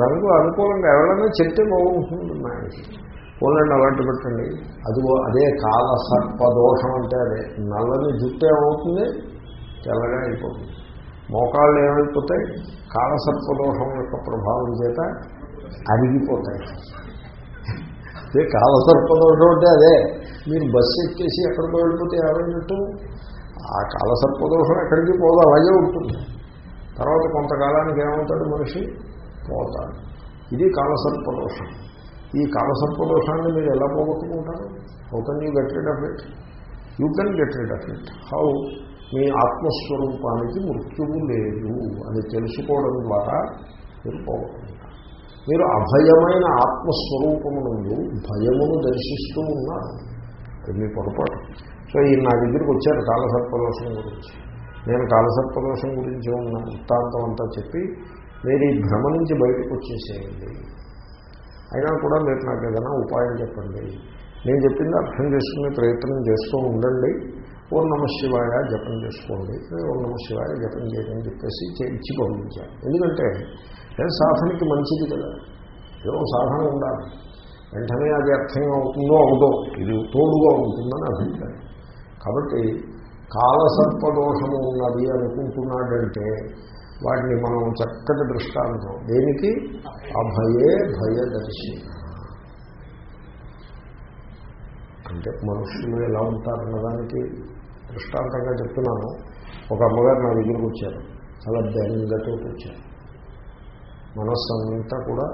రంగు అనుకూలంగా ఎవరైనా చెప్తే బాగుంటుంది ఆయనకి పోలండి అలాంటి పెట్టండి. అదిగో అదే కాల సర్పదోషం అంటే అదే. నల్లని జుట్టు ఏమవుతుంది? తెల్లగా అయిపోతుంది. మోకాళ్ళు ఏమైపోతాయి? కాలసర్పదోషం యొక్క ప్రభావం చేత అరిగిపోతాయి. అదే కాలసర్పదోషం అంటే అదే. మీరు బస్సు ఎక్కేసి ఎక్కడికో వెళ్ళిపోతే ఏమైనట్టు ఆ కాలసర్పదోషం ఎక్కడికి పోదు అలాగే ఉంటుంది. తర్వాత కొంతకాలానికి ఏమవుతాడు మనిషి? పోతాడు. ఇది కాలసర్పదోషం. ఈ కాలసర్పదోషాన్ని మీరు ఎలా పోగొట్టుకుంటారు? How can you get rid of it. You can get rid of it. How? మీ ఆత్మస్వరూపానికి మృత్యువు లేదు అని తెలుసుకోవడం ద్వారా మీరు పోగొట్టుకుంటారు. మీరు అభయమైన ఆత్మస్వరూపమునందు భయమును దర్శిస్తూ ఉన్నారు. మీ పొరపాటు. సో ఈయన నా దగ్గరికి వచ్చారు కాలసర్పదోషం గురించి. నేను కాలసర్పదోషం గురించి ఉన్న వృత్తాంతం అంతా చెప్పి మీరు ఈ భ్రమ నుంచి బయటకు వచ్చేసేయండి. అయినా కూడా మీరు నాకు ఏదైనా ఉపాయం చెప్పండి. నేను చెప్పింది అర్థం చేసుకునే ప్రయత్నం చేస్తూ ఉండండి. ఓం నమ శివాయ జపం చేసుకోండి. ఓం నమ శివాయ జపం చేయని చెప్పేసి ఇచ్చి పంపించాను ఎందుకంటే సాధనకి మంచిది కదా? ఏదో సాధన ఉండాలి. వెంటనే అది అర్థంగా అవుతుందో అవుదో ఇది తోడుగా ఉంటుందని అభిప్రాయం. కాబట్టి కాలసర్పదోషము ఉన్నది అనుకుంటున్నాడంటే వాటిని మనం చక్కటి దృష్టాంతం. దేనికి? అభయే భయదర్శి అంటే మనుషులు ఎలా ఉంటారన్న దానికి దృష్టాంతంగా చెప్తున్నాను. ఒక అమ్మగారు నా దగ్గరికి వచ్చారు. చాలా బెంగతో వచ్చారు. మనస్సు అంతా కూడా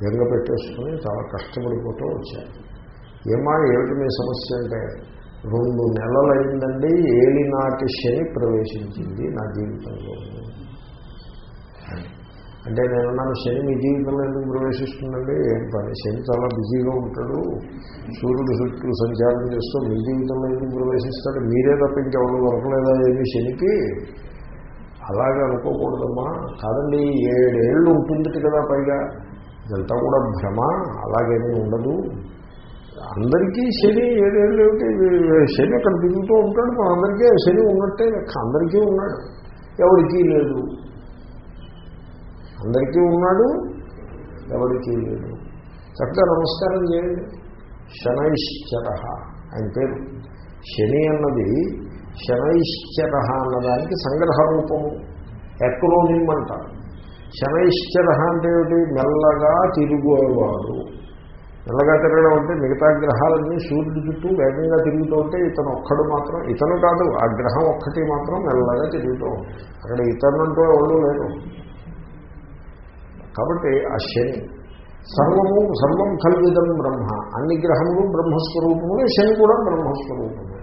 బెంగ పెట్టేసుకుని చాలా కష్టపడిపోతూ వచ్చాను ఏమా ఏమిటి మీ సమస్య అంటే రెండు నెలలైందండి ఏలినాటి శని ప్రవేశించింది నా జీవితంలో. అంటే నేను నా శని మీ జీవితంలో ఎందుకు ప్రవేశిస్తుందండి? ఏం పని? శని చాలా బిజీగా ఉంటాడు. సూర్యుడు చుట్టూ సంచారం చేస్తూ మీ జీవితంలో ఎందుకు ప్రవేశిస్తాడు? మీరే తప్ప ఇంకెవరు దొరకలేదా ఏమి శనికి? అలాగే అనుకోకూడదమ్మా. కాదండి ఏడేళ్ళు ఉంటుంది కదా పైగా. ఇదంతా కూడా భ్రమ అలాగేమీ ఉండదు. అందరికీ శని ఏడేళ్ళు ఏమిటి? శని అక్కడ తిరుగుతూ ఉంటాడు మన అందరికీ శని ఉన్నట్టే లెక్క అందరికీ ఉన్నాడు. ఎవరికీ లేదు. అందరికీ ఉన్నాడు ఎవరికీ లేదు. చక్కగా నమస్కారం చేయండి. శనైశ్చర ఆయన పేరు. శని అన్నది శనైశ్చర అన్నదానికి సంగ్రహ రూపము ఎక్రోనిమ్ అంటారు శనైశ్చర అంటే ఏమిటి? మెల్లగా తిరుగువాడు మెల్లగా తిరగడం అంటే మిగతా గ్రహాలన్నీ సూర్యుడి చుట్టూ వేగంగా తిరుగుతూ ఉంటే ఇతను ఒక్కడు మాత్రం ఇతను కాదు ఆ గ్రహం ఒక్కటి మాత్రం మెల్లగా తిరుగుతూ ఉంటుంది అక్కడ ఇతరులంటూ ఎవరు లేరు కాబట్టి ఆ శని సర్వము సర్వం కల్విదం బ్రహ్మ. అన్ని గ్రహములు బ్రహ్మస్వరూపములు శని కూడా బ్రహ్మస్వరూపము.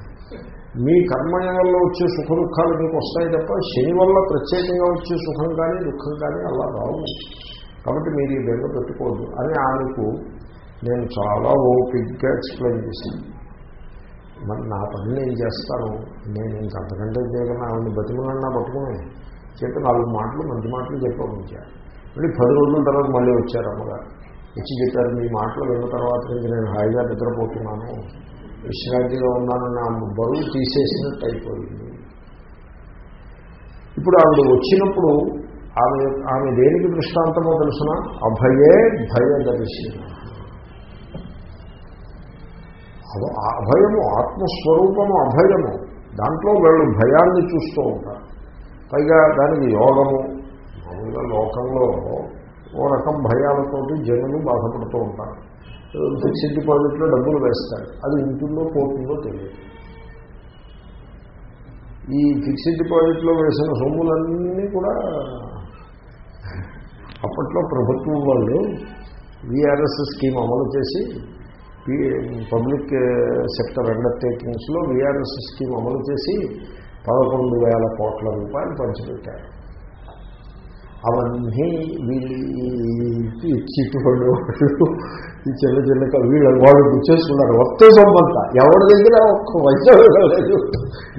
మీ కర్మయంలో వచ్చే సుఖ దుఃఖాలు మీకు వస్తాయి తప్ప శని వల్ల ప్రత్యేకంగా వచ్చే సుఖం కానీ దుఃఖం కానీ అలా రావు. కాబట్టి మీరు ఈ బెంగ పెట్టుకోవద్దు అని ఆమెకు నేను చాలా ఓపిక్గా ఎక్స్ప్లెయిన్ చేశాను. మరి నా పని నేను చేస్తాను? నేను ఇంకంతకంటే చేయకుండా ఆవిడ బతిమలన్నా పట్టుకుని చెప్పి నాలుగు మాటలు మంచి మాటలు చెప్పాను మళ్ళీ పది రోజుల తర్వాత మళ్ళీ వచ్చారు అమ్మగారు. వచ్చి చెప్పారు మీ మాటలు విన్న తర్వాత నేను హాయిగా నిద్రపోతున్నాను. విశ్రాంతిగా ఉన్నానన్న బరువు తీసేసినట్టు అయిపోయింది. ఇప్పుడు ఆవిడ వచ్చినప్పుడు ఆమె ఆమె దేనికి దృష్టాంతమో తెలుసిన అభయే భయదర్శి. అభయము ఆత్మస్వరూపము అభయము. దాంట్లో వీళ్ళు భయాన్ని చూస్తూ ఉంటారు. పైగా దానికి యోగము. మామూలుగా లోకంలో ఓ రకం భయాలతోటి జనులు బాధపడుతూ ఉంటారు. ఫిక్స్డ్ డిపాజిట్లో డబ్బులు వేస్తారు. అది ఉంటుందో పోతుందో తెలియదు. ఈ ఫిక్స్డ్ డిపాజిట్లో వేసిన సొమ్ములన్నీ కూడా అప్పట్లో ప్రభుత్వం వాళ్ళు విఆర్ఎస్ స్కీమ్ అమలు చేసి పబ్లిక్ సెక్టర్ అండర్టేకింగ్స్లో విఆర్ఎస్ స్కీమ్ అమలు చేసి పదకొండు వేల కోట్ల రూపాయలు పంచిపెట్టారు. అవన్నీ వీళ్ళు చిట్టుపడు ఈ చిన్న చిన్న వీళ్ళు వాళ్ళు గుర్చేసుకున్నారు ఒత్తే సొమ్మంత ఎవరి దగ్గర ఒక్క వైద్యం లేదు.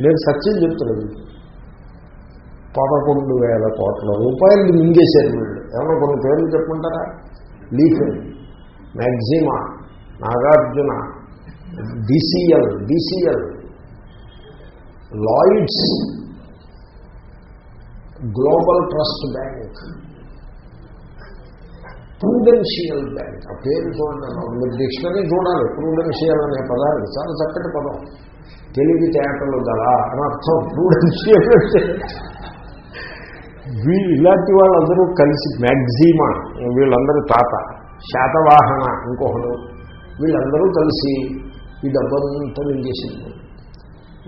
నేను సత్యం చెప్తున్నది పదకొండు వేల కోట్ల రూపాయలు మింగేశారు వీళ్ళు. ఏమన్నా కొన్ని పేర్లు చెప్పుకుంటారా Leaf Maxima Nagarjuna DCL DCL Lloyds Global Trust Bank Prudential Bank ఆ పేరు చూడండి మీరు డిక్షనరీ చూడాలి. ప్రూడెన్షియల్ అనే పదాలు చాలా చక్కటి పదం. తెలివి తేటలు గల అని అర్థం. ప్రూడెన్షియల్ వీ ఇలాంటి వాళ్ళందరూ కలిసి మ్యాగ్జిమా వీళ్ళందరూ తాత శాతవాహన ఇంకొకడు వీళ్ళందరూ కలిసి ఈ డబ్బంతా నిలిచేసింది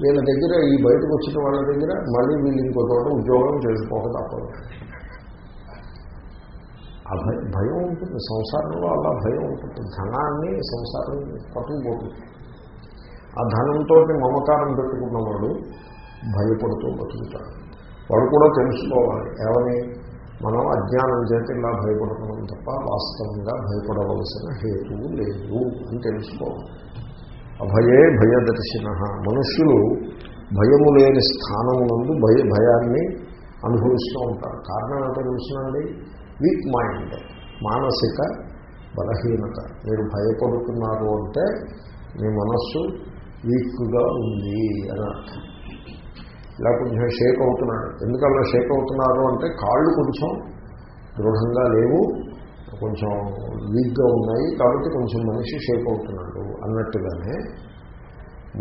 వీళ్ళ దగ్గర ఈ బయటకు వచ్చిన వాళ్ళ దగ్గర మళ్ళీ వీళ్ళు ఇంకో చోట ఉద్యోగం చేసుకోక తప్పదు. ఆ భయం భయం ఉంటుంది. సంసారంలో అలా భయం ఉంటుంది. ధనాన్ని సంసారం పట్టుకుపోతుంది. ఆ ధనంతో మమకారం పెట్టుకున్నవాడు భయపడుతూ బతుకుతాడు. వాడు కూడా తెలుసుకోవాలి. ఏమని? మనం అజ్ఞానం చేత ఇలా భయపడుతున్నాం తప్ప వాస్తవంగా భయపడవలసిన హేతువు లేదు అని తెలుసుకోవాలి. అభయే భయదర్శిన. మనుష్యులు భయము లేని స్థానమునందు భయ భయాన్ని అనుభవిస్తూ ఉంటారు. కారణం ఏంటో తెలుసునండి వీక్ మైండ్ మానసిక బలహీనత. మీరు భయపడుతున్నారు అంటే మీ మనస్సు వీక్గా ఉంది అని అర్థం. ఇలా కొంచెం షేక్ అవుతున్నాడు. ఎందుకలా షేక్ అవుతున్నారు అంటే కాళ్ళు కొంచెం దృఢంగా లేవు కొంచెం వీక్గా ఉన్నాయి కాబట్టి కొంచెం మనిషి షేక్ అవుతున్నాడు. అన్నట్టుగానే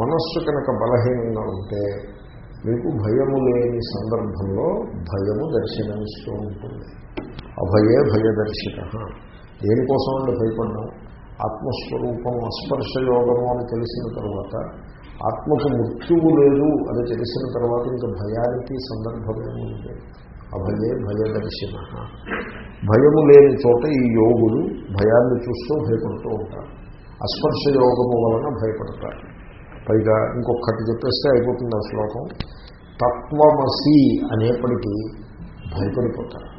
మనస్సు కనుక బలహీనంగా ఉంటే మీకు భయము లేని సందర్భంలో భయము దర్శనమిస్తూ ఉంటుంది. అభయే భయదర్శిత. దేనికోసం అండి భయపడ్డాం? ఆత్మస్వరూపం అస్పర్శ యోగము అని తెలిసిన తర్వాత ఆత్మకు మృత్యువు లేదు అని తెలిసిన తర్వాత ఇంకా భయానికి సందర్భమేముంది అభయే భయదర్శిన భయము లేని చోట ఈ యోగులు భయాన్ని చూస్తూ భయపడుతూ ఉంటారు. అస్పర్శ యోగము వలన భయపడతారు. పైగా ఇంకొకటి చెప్పేస్తే అయిపోతుంది ఆ శ్లోకం. తత్వమసి అనేప్పటికీ భయపడిపోతారు.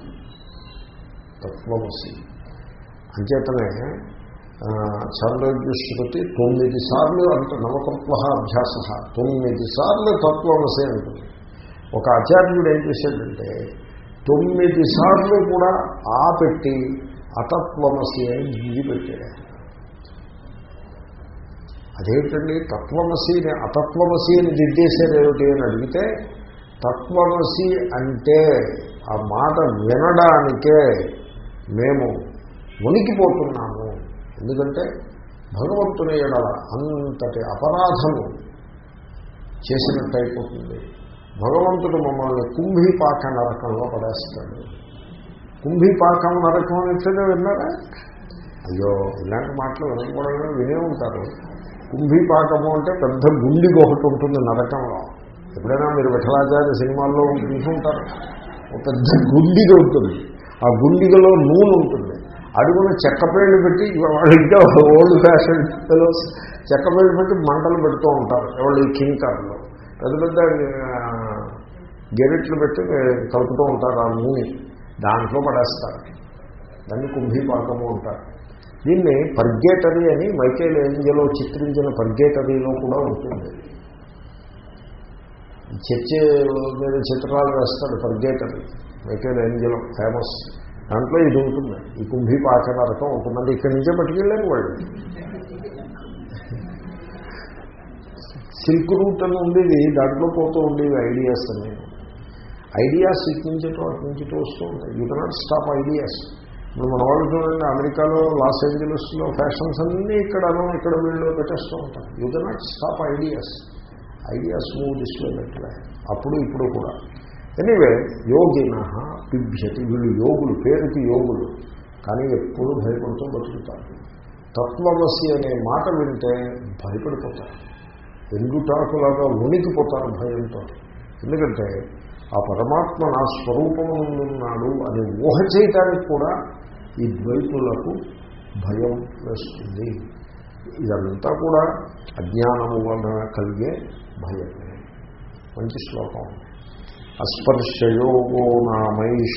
తత్వమసి. అంచేతనే చాంద్రోగ్యశ్రుతి తొమ్మిది సార్లు అంత నవతత్వ అభ్యాస. తొమ్మిది సార్లు తత్వమసి అంటుంది. ఒక ఆచార్యుడు ఏం చేశాడంటే తొమ్మిది సార్లు కూడా ఆ పెట్టి అతత్వమసి అని గిరి పెట్టాడు. అదేంటండి? తత్వమసిని అతత్వమసిని దిద్దేశారేమిటి అని అడిగితే తత్వమసి అంటే ఆ మాట వినడానికే మేము ఉనికిపోతున్నాము ఎందుకంటే భగవంతుని ఎడల అంతటి అపరాధము చేసినట్టయిపోతుంది. భగవంతుడు మమ్మల్ని కుంభీపాక నరకంలో పడేస్తాడు. కుంభీపాకం నరకం అనేట్లుగా విన్నారా? అయ్యో ఇలాంటి మాటలు వినకూడదు వినే ఉంటారు. కుంభీపాకము అంటే పెద్ద గుండి ఒకటి ఉంటుంది నరకంలో. ఎప్పుడైనా మీరు విఠలాచార్య సినిమాల్లో చూసుంటారు ఒక పెద్ద గుండిగ ఉంటుంది. ఆ గుండిగలో నూనె ఉంటుంది. అడుగున చెక్కపేళ్ళు పెట్టి వాళ్ళు ఇంకా ఓల్డ్ ఫ్యాషన్ చెక్కపేళ్ళు పెట్టి మంటలు పెడుతూ ఉంటారు. ఎవరు ఈ కింకర్లు పెద్ద పెద్ద గెరెట్లు పెట్టి కలుపుతూ ఉంటారు ఆ నూనె. దాంట్లో పడేస్తారు. దాన్ని కుంభీపాకము ఉంటారు దీన్ని పర్గేటరీ అని మైకేల్ ఏంజలో చిత్రించిన పర్గేటరీలో కూడా ఉంటుంది. చర్చ మీద చిత్రాలు వేస్తాడు పర్గేటరీ మైకేల్ ఏంజలో ఫేమస్. దాంట్లో ఇది ఉంటుంది. ఈ కుంభీపాక నరకం ఉంటుందంటే ఇక్కడి నుంచే పట్టుకెళ్ళారు వాళ్ళు. సిల్క్ రూట్ అని ఉండేది దాంట్లో పోతూ ఉండేవి ఐడియాస్ అని ఐడియాస్ ఇటు నుంచి అటు నుంచి వస్తూ ఉంటాయి. యూ కెనాట్ స్టాప్ ఐడియాస్ ఇప్పుడు మన వాళ్ళు చూడండి అమెరికాలో లాస్ ఏంజలస్లో ఫ్యాషన్స్ అన్నీ ఇక్కడనో ఇక్కడ వీళ్ళు పెట్టేస్తూ ఉంటారు. You cannot stop ideas ideas move this అప్పుడు ఇప్పుడు కూడా. ఎనీవే యోగిన పిభ్యతి వీళ్ళు యోగులు పేరుకి యోగులు. కానీ ఎప్పుడు భయపడుతూ బతుకుతారు. తత్వమసి అనే మాట వింటే భయపడిపోతారు. ఎండుటాకులాగా ఉనికిపోతారు భయంతో. ఎందుకంటే ఆ పరమాత్మ నా స్వరూపం ఉన్నాడు అని ఊహ చేయటానికి కూడా ఈ ద్వైతులకు భయం వేస్తుంది. ఇదంతా కూడా అజ్ఞానము వలన కలిగే భయమే మంచి శ్లోకం. అస్పర్శయోగో నామైష.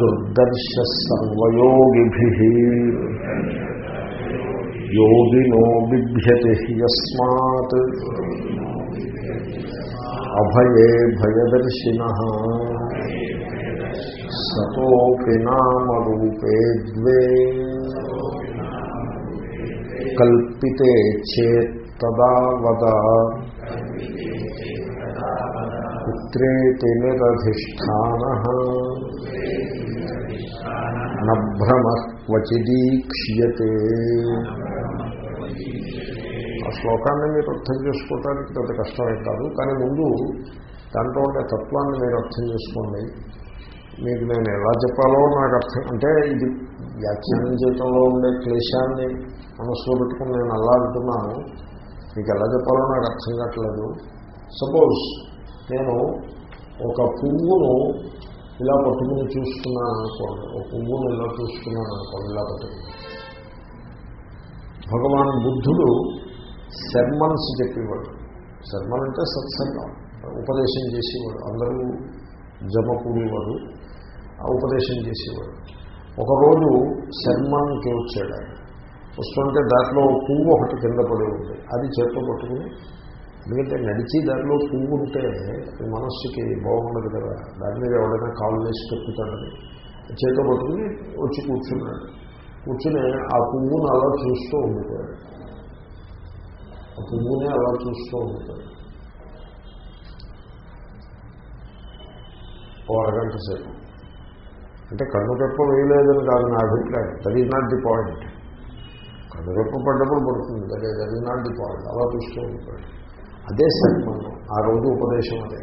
దుర్దర్శ సర్వయోగిభి యోగినో బిభ్యతి యస్మాత్. అభయే భయదర్శిన. సతోపి నామరూపే ద్వే. కల్పితే చేత్తదా వద. పుత్రేతి నిరధిష్టాన. నభ్రమ క్వచిదీక్ష్యతే. ఆ శ్లోకాన్ని మీరు అర్థం చేసుకోవటానికి పెద్ద కష్టమే కాదు కానీ ముందు దాంట్లో ఉండే తత్వాన్ని మీరు అర్థం చేసుకోండి. మీకు నేను ఎలా చెప్పాలో నాకు అర్థం అంటే ఇది వ్యాఖ్యానం చేయటంలో ఉండే క్లేశాన్ని మనసులో పెట్టుకుని నేను అలా అంటున్నాను. మీకు ఎలా చెప్పాలో నాకు అర్థం కావట్లేదు. సపోజ్ నేను ఒక పువ్వును ఇలా పట్టుకుని చూస్తున్నాను అనుకోండి. ఒక పువ్వును ఇలా చూస్తున్నాను అనుకోండి ఇలా పట్టుకుని. భగవాన్ బుద్ధుడు శర్మన్స్ చెప్పేవాడు. శర్మన్ అంటే సత్సంగం ఉపదేశం చేసేవాడు. అందరూ జమ కూడేవాడు ఉపదేశం చేసేవాడు. ఒకరోజు శర్మన్కి వచ్చాడు ఆయన. వస్తుంటే దాంట్లో పువ్వు ఒకటి కింద పడి ఉంది. అది చేతిలో పట్టుకుని ఎందుకంటే నడిచి దాంట్లో పువ్వు ఉంటే మనస్సుకి బాగుండదు కదా. దాని మీద ఎవడైనా కాలు వేసి తొక్కుతాడని చేతితో పట్టుకుని వచ్చి కూర్చున్నాడు. కూర్చుని ఆ పువ్వును అలా చూస్తూ ఉండిపోయాడు. ఆ పువ్వునే అలా చూస్తూ ఉండిపోయాడు. ఓ అరగంట సేపు. అంటే కన్ను రెప్ప వేయలేదని కాదు నా అభిప్రాయం. That is not the point కన్ను రెప్ప పడ్డప్పుడు పడుతుంది. అదే that is not the point అలా చూస్తూ ఉంటాడు. అదే సన్మానం ఆ రోజు ఉపదేశం అదే.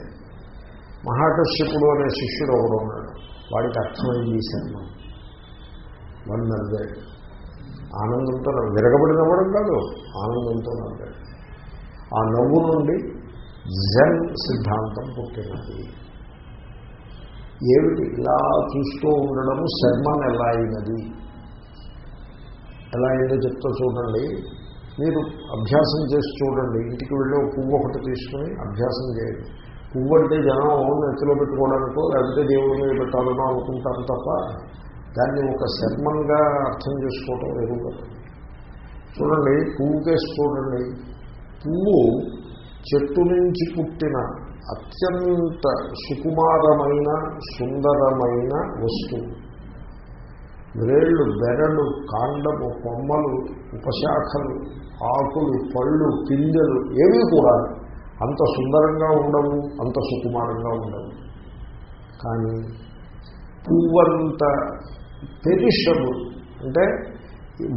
మహాకశ్యపుడు అనే శిష్యుడు ఒకడు ఉన్నాడు. వాడికి అర్థమైంది ఈ సన్మానం వన్ నవ్వాడు ఆనందంతో విరగబడి నవ్వడం కాదు. ఆనందంతో నవ్వాడు ఆ నవ్వు నుండి జన్ సిద్ధాంతం పుట్టినది. ఏమిటి? ఇలా చూస్తూ ఉండడము శర్మన్ ఎలా అయినది ఎలా అయిందో చెప్తా చూడండి. మీరు అభ్యాసం చేసి చూడండి. ఇంటికి వెళ్ళి పువ్వు ఒకటి తీసుకుని అభ్యాసం చేయండి. పువ్వు అంటే జనం నెత్తిలో పెట్టుకోవడానికో లేకపోతే దేవుడి మీద పెట్టాలనో అనుకుంటారు తప్ప దాన్ని ఒక శర్మంగా అర్థం చేసుకోవటం ఎదుగుతుంది చూడండి పువ్వుకేసి చూడండి. పువ్వు చెట్టు నుంచి పుట్టిన అత్యంత సుకుమారమైన సుందరమైన వస్తువు. వ్రేళ్ళు బెరలు కాండము కొమ్మలు ఉపశాఖలు ఆకులు పళ్ళు పిందెలు ఏవి కూడా అంత సుందరంగా ఉండవు అంత సుకుమారంగా ఉండవు. కానీ పువ్వంత పెరిషబుల్ అంటే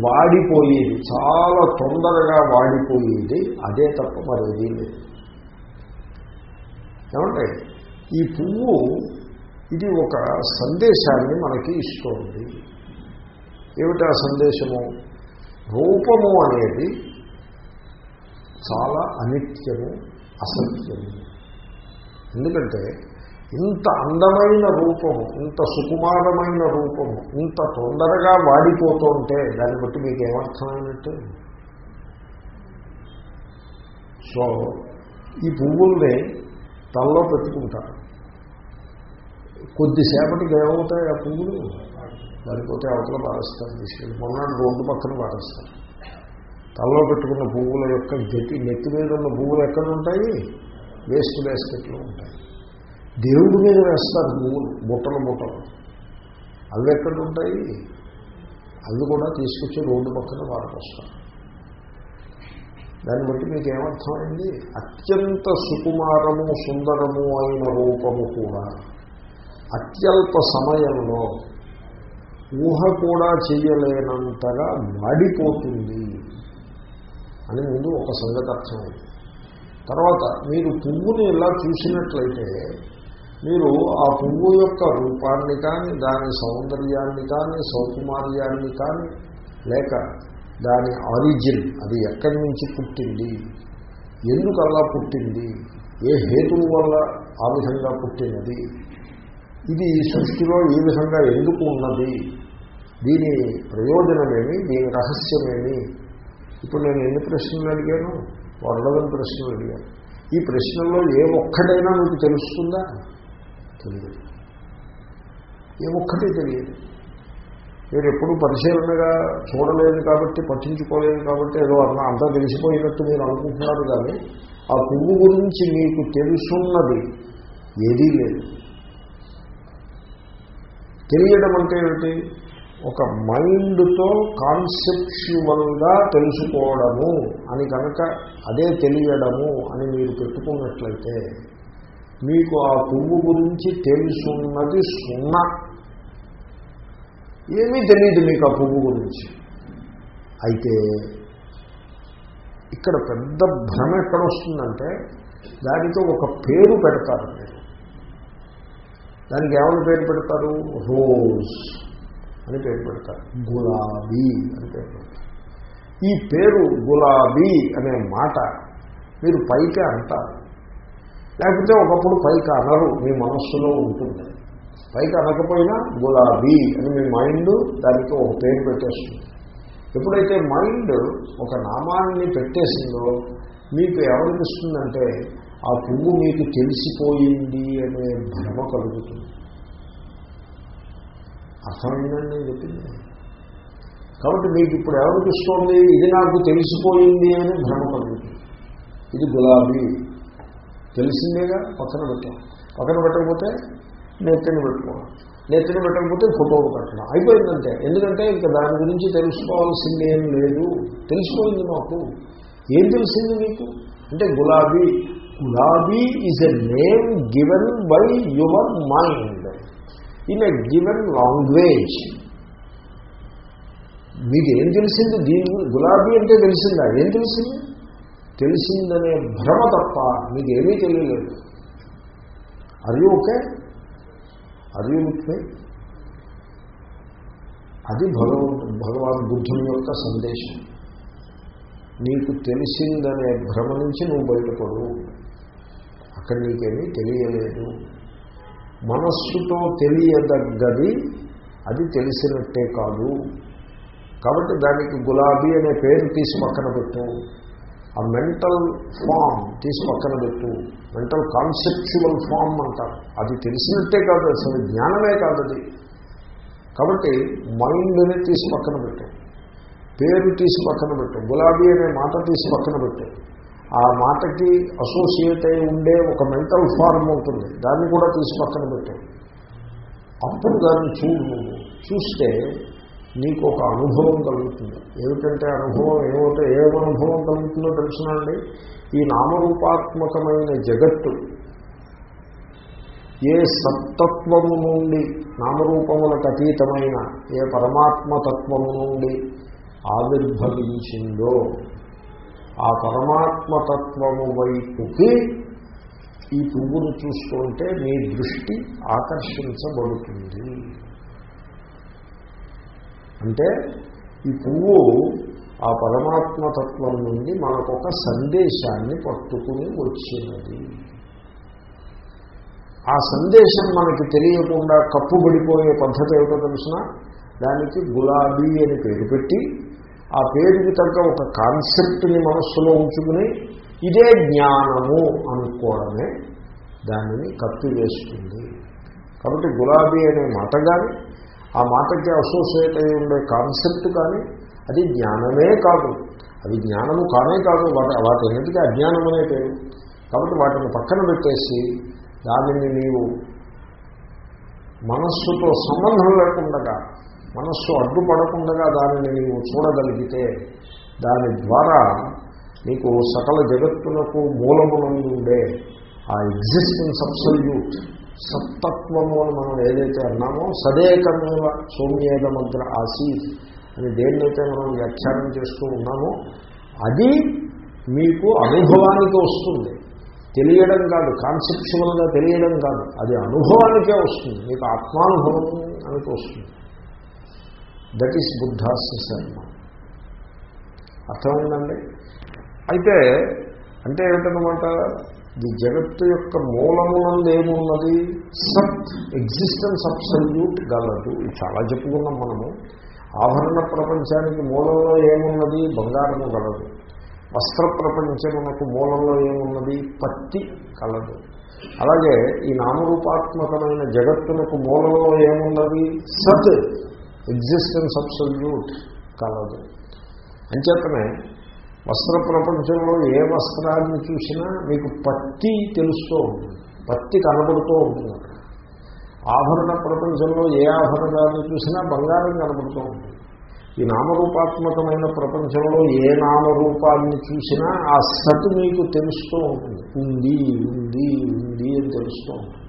వాడిపోయేది చాలా తొందరగా వాడిపోయేది అదే తప్ప మరేదీ లేదు. ఏమంటే ఈ పువ్వు ఇది ఒక సందేశాన్ని మనకి ఇస్తోంది. ఏమిటి ఆ సందేశము? రూపము అనేది చాలా అనిత్యము అసత్యము. ఎందుకంటే ఇంత అందమైన రూపము ఇంత సుకుమారమైన రూపము ఇంత తొందరగా వాడిపోతుంటే దాన్ని బట్టి మీకు ఏమర్థమైనట్టు? సో ఈ పువ్వుల్ని తలలో పెట్టుకుంటారు. కొద్దిసేపటికి ఏమవుతాయి? ఆ పువ్వులు వాడిపోతే అవతల పారేస్తారు తీసుకెళ్ళి మొన్నటి రోడ్డు పక్కన పారేస్తారు. తలలో పెట్టుకున్న పువ్వుల యొక్క గతి నెత్తి మీద ఉన్న పువ్వులు ఎక్కడ ఉంటాయి వేస్ట్ వేస్కెట్లో ఉంటాయి. దేవుడి మీద వేస్తారు పువ్వులు బుట్టలు బుట్టలు. అవి ఎక్కడ ఉంటాయి అవి కూడా తీసుకొచ్చి రోడ్డు పక్కన పారకొస్తారు దాన్ని బట్టి మీకు ఏమర్థమైంది? అత్యంత సుకుమారము సుందరము అయిన రూపము కూడా అత్యల్ప సమయంలో ఊహ కూడా చేయలేనంతగా వాడిపోతుంది అని ముందు ఒక సంగతి అర్థమైంది. తర్వాత మీరు పువ్వుని ఇలా చూసినట్లయితే మీరు ఆ పువ్వు యొక్క రూపాన్ని కానీ దాని సౌందర్యాన్ని కానీ సౌకుమార్యాన్ని కానీ లేక దాని ఆరిజిన్ అది ఎక్కడి నుంచి పుట్టింది? ఎందుకు అలా పుట్టింది? ఏ హేతువు వల్ల ఆ విధంగా పుట్టినది? ఇది ఈ సృష్టిలో ఈ విధంగా ఎందుకు ఉన్నది? దీని ప్రయోజనమేమి? దీని రహస్యమేమి? ఇప్పుడు నేను ఎన్ని ప్రశ్నలు అడిగాను? వరడదని ప్రశ్నలు అడిగాను. ఈ ప్రశ్నల్లో ఏ ఒక్కటైనా మీకు తెలుస్తుందా? తెలియదు. ఏ ఒక్కటి తెలియదు. మీరు ఎప్పుడు పరిశీలనగా చూడలేదు కాబట్టి పట్టించుకోలేదు కాబట్టి ఏదో అన్న అంతా తెలిసిపోయినట్టు మీరు అనుకుంటున్నారు కానీ ఆ పువ్వు గురించి మీకు తెలుసున్నది ఏదీ లేదు. తెలియడం అంటే ఏమిటి? ఒక మైండ్తో కాన్సెప్చువల్గా తెలుసుకోవడము అని కనుక అదే తెలియడము అని మీరు పెట్టుకున్నట్లయితే మీకు ఆ పువ్వు గురించి తెలుసున్నది సున్నా. ఏమీ తెలియదు మీకు ఆ పువ్వు గురించి. అయితే ఇక్కడ పెద్ద భ్రమ ఎక్కడ వస్తుందంటే దానితో ఒక పేరు పెడతారు మీరు. దానికి ఏమైనా పేరు పెడతారు? రోజ్ అని పేరు పెడతారు. గులాబీ అని పేరు పెడతారు. ఈ పేరు గులాబీ అనే మాట మీరు పైకి అంటారు. లేకపోతే ఒకప్పుడు పైకి అనరు మీ మనస్సులో ఉంటుంది. పైకి అనకపోయినా గులాబీ అని మీ మైండ్ దానికి ఒక పేరు పెట్టేస్తుంది. ఎప్పుడైతే మైండ్ ఒక నామాన్ని పెట్టేసిందో మీకు ఏమనిపిస్తుందంటే ఆ పువ్వు మీకు తెలిసిపోయింది అనే భ్రమ కలుగుతుంది. అర్థమైందని నేను చెప్పింది? కాబట్టి మీకు ఇప్పుడు ఏమనిపిస్తోంది? ఇది నాకు తెలిసిపోయింది అని భ్రమ కలుగుతుంది. ఇది గులాబీ. తెలిసిందేగా? పక్కన పెట్టాం. పక్కన పెట్టకపోతే నెత్తిని పెట్టుకోవడం నెత్తిని పెట్టకపోతే ఫోటోలు పెట్టడం అయిపోయిందంటే. ఎందుకంటే ఇంకా దాని గురించి తెలుసుకోవాల్సింది ఏం లేదు. తెలిసిపోయింది మాకు. ఏం తెలిసింది మీకు? అంటే గులాబీ. Gulabi is a name given by your mind in a given language మీకు ఏం తెలిసింది? దీని గులాబీ అంటే తెలిసిందా? ఏం తెలిసింది? తెలిసిందనే భ్రమ తప్ప మీకు ఏమీ తెలియలేదు. అది ఓకే అది ముఖ్యం. అది భగవంతు భగవాన్ బుద్ధుని యొక్క సందేశం. నీకు తెలిసిందనే భ్రమ నుంచి నువ్వు బయటపడు అక్కడ నీకేమీ తెలియలేదు. మనస్సుతో తెలియదగ్గది అది తెలిసినట్టే కాదు. కాబట్టి దానికి గులాబీ అనే పేరు తీసి పక్కన పెట్టు. ఆ మెంటల్ ఫామ్ తీసి పక్కన పెట్టు. మెంటల్ కాన్సెప్చువల్ ఫామ్ అంటారు. అది తెలిసినట్టే కాదు అసలు జ్ఞానమే కాదు అది. కాబట్టి మైండ్ని తీసి పక్కన పెట్టు. పేరు తీసి పక్కన పెట్టు. గులాబీ అనే మాట తీసి పక్కన పెట్టు. ఆ మాటకి అసోసియేట్ అయి ఉండే ఒక మెంటల్ ఫార్మ్ ఉంటుంది దాన్ని కూడా తీసి పక్కన పెట్టు. అప్పుడు దాన్ని చూడు చూస్తే నీకు ఒక అనుభవం కలుగుతుంది. ఏమిటంటే అనుభవం ఏమవుతా ఏ అనుభవం కలుగుతుందో తెలుసునండి. ఈ నామరూపాత్మకమైన జగత్తు ఏ సత్తత్వము నుండి నామరూపములకు అతీతమైన ఏ పరమాత్మతత్వము నుండి ఆవిర్భవించిందో ఆ పరమాత్మతత్వము వైపుకి ఈ పువ్వును చూస్తుంటే మీ దృష్టి ఆకర్షించబడుతుంది. అంటే ఈ పువ్వు ఆ పరమాత్మతత్వం నుండి మనకొక సందేశాన్ని పట్టుకుని వచ్చినది. ఆ సందేశం మనకి తెలియకుండా కప్పుబడిపోయే పద్ధతి ఏమిటో తెలిసిన? దానికి గులాబీ అని పేరు పెట్టి ఆ పేరుకి తగ్గ ఒక కాన్సెప్ట్ని మనస్సులో ఉంచుకుని ఇదే జ్ఞానము అనుకోవడమే దానిని కప్పివేస్తుంది. కాబట్టి గులాబీ అనే మాట కానీ ఆ మాటకి అసోసియేట్ అయి ఉండే కాన్సెప్ట్ కానీ అది జ్ఞానమే కాదు. అది జ్ఞానము కానే కాదు వాటి వాటన్నిటికీ అజ్ఞానం అనే పేరు. కాబట్టి వాటిని పక్కన పెట్టేసి దానిని నీవు మనస్సుతో సంబంధం లేకుండా మనస్సు అడ్డుపడకుండా దానిని నీవు చూడగలిగితే దాని ద్వారా నీకు సకల జగత్తులకు మూలమునందుండే ఆ ఎగ్జిస్టెన్స్ అబ్సల్యూట్ సత్తత్వము అని మనం ఏదైతే అన్నామో సదేకమేవ సౌమ్యేదమగ్ర ఆసీత్ అని దేన్నైతే మనం వ్యాఖ్యానం చేస్తూ ఉన్నామో అది మీకు అనుభవానికి వస్తుంది. తెలియడం కాదు కాన్సెప్చువల్గా తెలియడం కాదు అది అనుభవానికే వస్తుంది. మీకు ఆత్మానుభవం అని వస్తుంది. దట్ ఈస్ బుద్ధాస్ శర్మ అర్థమైందండి? అయితే అంటే ఏమిటనమాట ఈ జగత్తు యొక్క మూలమునందేమున్నది? సత్ ఎగ్జిస్టెన్స్ అబ్సల్యూట్ గలదు ఇది చాలా చెప్పుకున్నాం మనము. ఆభరణ ప్రపంచానికి మూలంలో ఏమున్నది? బంగారము గలదు. వస్త్ర ప్రపంచమునకు మూలంలో ఏమున్నది? పత్తి కలదు అలాగే ఈ నామరూపాత్మకమైన జగత్తునకు మూలంలో ఏమున్నది? సత్ ఎగ్జిస్టెన్స్ అబ్సల్యూట్ కలదు అంచేతనే వస్త్ర ప్రపంచంలో ఏ వస్త్రాన్ని చూసినా మీకు పత్తి తెలుస్తూ ఉంటుంది. పత్తి కనబడుతూ ఉంటుంది అక్కడ. ఆభరణ ప్రపంచంలో ఏ ఆభరణాన్ని చూసినా బంగారం కనబడుతూ ఉంటుంది. ఈ నామరూపాత్మకమైన ప్రపంచంలో ఏ నామరూపాన్ని చూసినా ఆ సత్ మీకు తెలుస్తూ ఉంటుంది. ఉంది ఉంది ఉంది అని తెలుస్తూ ఉంటుంది.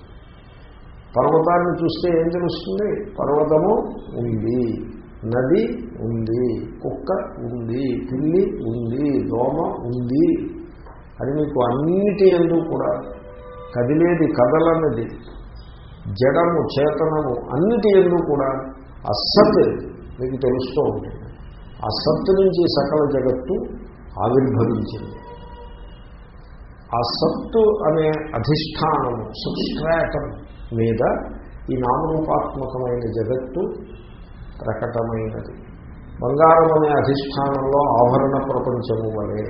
పర్వతాన్ని చూస్తే ఏం తెలుస్తుంది? పర్వతము ఉంది. నది ఉంది కుక్క ఉంది పిల్లి ఉంది దోమ ఉంది. అది మీకు అన్నిటి ఎందు కూడా కదిలేది కదలన్నది జడము చేతనము అన్నిటి ఎందు కూడా అసత్ మీకు తెలుస్తూ ఉంటుంది. ఆ సత్తు నుంచి సకల జగత్తు ఆవిర్భవించింది. ఆ సత్తు అనే అధిష్టానము సబ్స్ట్రాటం మీద ఈ నామరూపాత్మకమైన జగత్తు ప్రకటమైనది. బంగారం అనే అధిష్టానంలో ఆభరణ ప్రపంచము వలె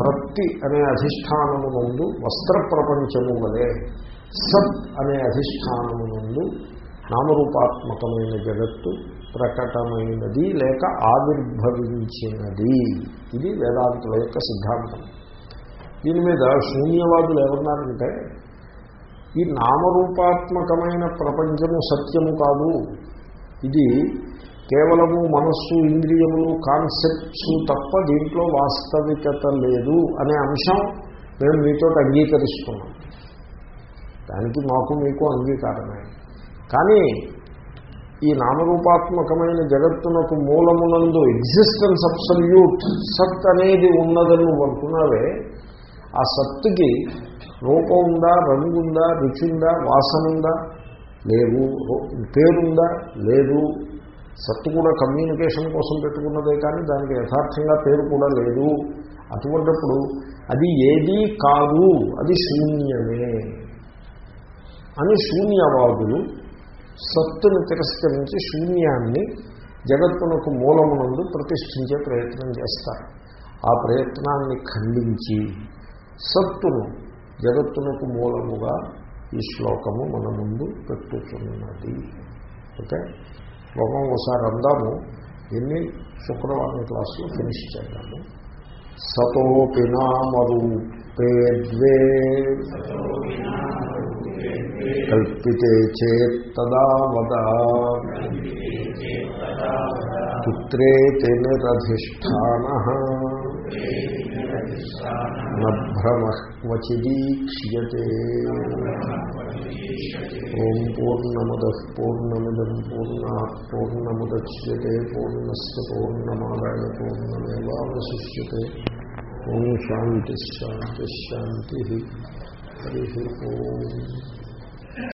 ప్రత్తి అనే అధిష్టానము నుండి వస్త్ర ప్రపంచము వలె సత్ అనే అధిష్టానము నుండి నామరూపాత్మకమైన జగత్తు ప్రకటమైనది లేక ఆవిర్భవించినది. ఇది వేదాంతుల యొక్క సిద్ధాంతం. దీని మీద శూన్యవాదులు ఎవరున్నారంటే ఈ నామరూపాత్మకమైన ప్రపంచము సత్యము కాదు ఇది కేవలము మనస్సు ఇంద్రియములు కాన్సెప్ట్స్ తప్ప దీంట్లో వాస్తవికత లేదు అనే అంశం మేము మీతో అంగీకరిస్తున్నాం దానికి మాకు మీకు అంగీకారమే. కానీ ఈ నామరూపాత్మకమైన జగత్తునకు మూలమునందు ఎగ్జిస్టెన్స్ అబ్సల్యూట్ సత్ అనేది ఉన్నదని నువ్వు అనుకున్నావే ఆ సత్తుకి రూపం ఉందా రంగుందా రుచి ఉందా వాసన ఉందా? లేవు పేరుందా? లేదు. సత్తు కూడా కమ్యూనికేషన్ కోసం పెట్టుకున్నదే కానీ దానికి యథార్థంగా పేరు కూడా లేదు. అటువంటిప్పుడు అది ఏదీ కాదు అది శూన్యమే. అని శూన్యవాదులు సత్తుని తిరస్కరించి శూన్యాన్ని జగత్తునకు మూలమునందు ప్రతిష్ఠించే ప్రయత్నం చేస్తారు. ఆ ప్రయత్నాన్ని ఖండించి సత్తును జగత్తునకు మూలముగా ఈ శ్లోకము మన ముందు పెట్టుతున్నది ఓకే? శ్లోకం ఒకసారి అందాము. ఎన్ని శుక్రవారం క్లాసులో ఫినిష్ చేద్దాము. సతోపి నామరూపే ద్వే కల్పితే చేత్తదా వద పుత్రే నిరధిష్టాన నభ్రమక్వచిదీక్ష్యతే। ఓం పూర్ణముద పూర్ణమిదం పూర్ణా పూర్ణముద్యతే పూర్ణస్ పూర్ణమాదాయ పూర్ణమేవాశిష్యే ఓం శాంతిశాంతిశాంతి హరి ఓం।